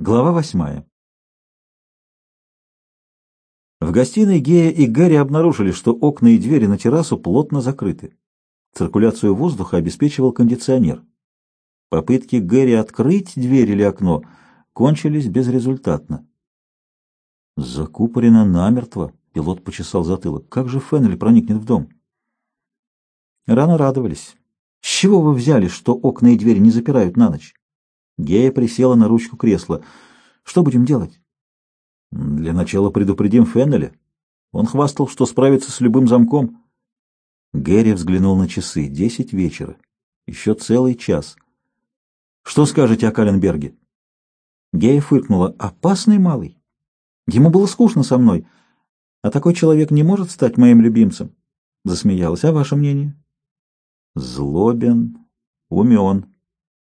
Глава восьмая. В гостиной Гея и Гэри обнаружили, что окна и двери на террасу плотно закрыты. Циркуляцию воздуха обеспечивал кондиционер. Попытки Гэри открыть дверь или окно кончились безрезультатно. Закупорено намертво, пилот почесал затылок. Как же Феннель проникнет в дом? Рано радовались. С чего вы взяли, что окна и двери не запирают на ночь? Гея присела на ручку кресла. «Что будем делать?» «Для начала предупредим Феннеля. Он хвастал, что справится с любым замком». Гэри взглянул на часы. Десять вечера. Еще целый час. «Что скажете о Каленберге?» Гея фыркнула. «Опасный малый. Ему было скучно со мной. А такой человек не может стать моим любимцем». Засмеялась. «А ваше мнение?» «Злобен, умен».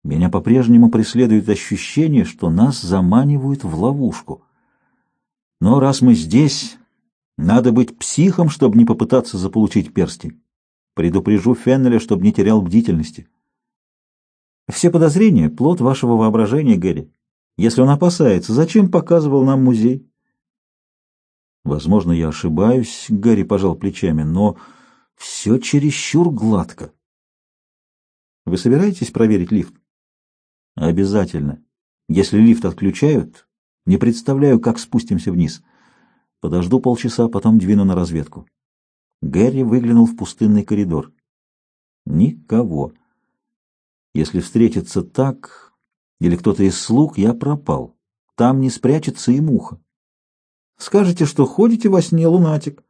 Меня по-прежнему преследует ощущение, что нас заманивают в ловушку. Но раз мы здесь, надо быть психом, чтобы не попытаться заполучить перстень. Предупрежу Феннеля, чтобы не терял бдительности. Все подозрения — плод вашего воображения, Гэри. Если он опасается, зачем показывал нам музей? Возможно, я ошибаюсь, Гэри пожал плечами, но все чересчур гладко. Вы собираетесь проверить лифт? Обязательно. Если лифт отключают, не представляю, как спустимся вниз. Подожду полчаса, потом двину на разведку. Гэри выглянул в пустынный коридор. Никого. Если встретится так, или кто-то из слуг, я пропал. Там не спрячется и муха. Скажете, что ходите во сне, лунатик.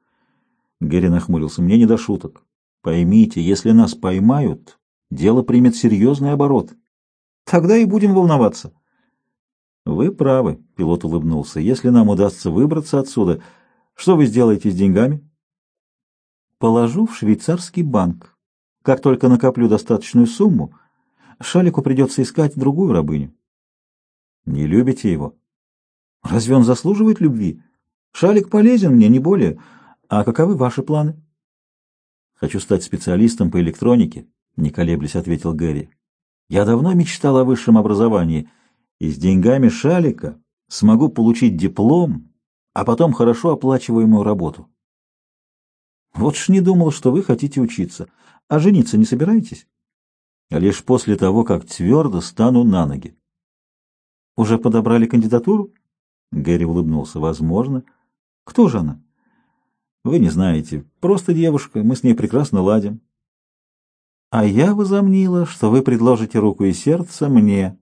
Гэри нахмурился. Мне не до шуток. Поймите, если нас поймают, дело примет серьезный оборот. Тогда и будем волноваться. Вы правы, пилот улыбнулся. Если нам удастся выбраться отсюда, что вы сделаете с деньгами? Положу в швейцарский банк. Как только накоплю достаточную сумму, Шалику придется искать другую рабыню. Не любите его? Разве он заслуживает любви? Шалик полезен мне, не более. А каковы ваши планы? Хочу стать специалистом по электронике, не колеблясь, ответил Гэри. Я давно мечтал о высшем образовании, и с деньгами шалика смогу получить диплом, а потом хорошо оплачиваемую работу. Вот ж не думал, что вы хотите учиться. А жениться не собираетесь? А лишь после того, как твердо стану на ноги. Уже подобрали кандидатуру? Гэри улыбнулся. Возможно. Кто же она? Вы не знаете. Просто девушка. Мы с ней прекрасно ладим. А я возомнила, что вы предложите руку и сердце мне.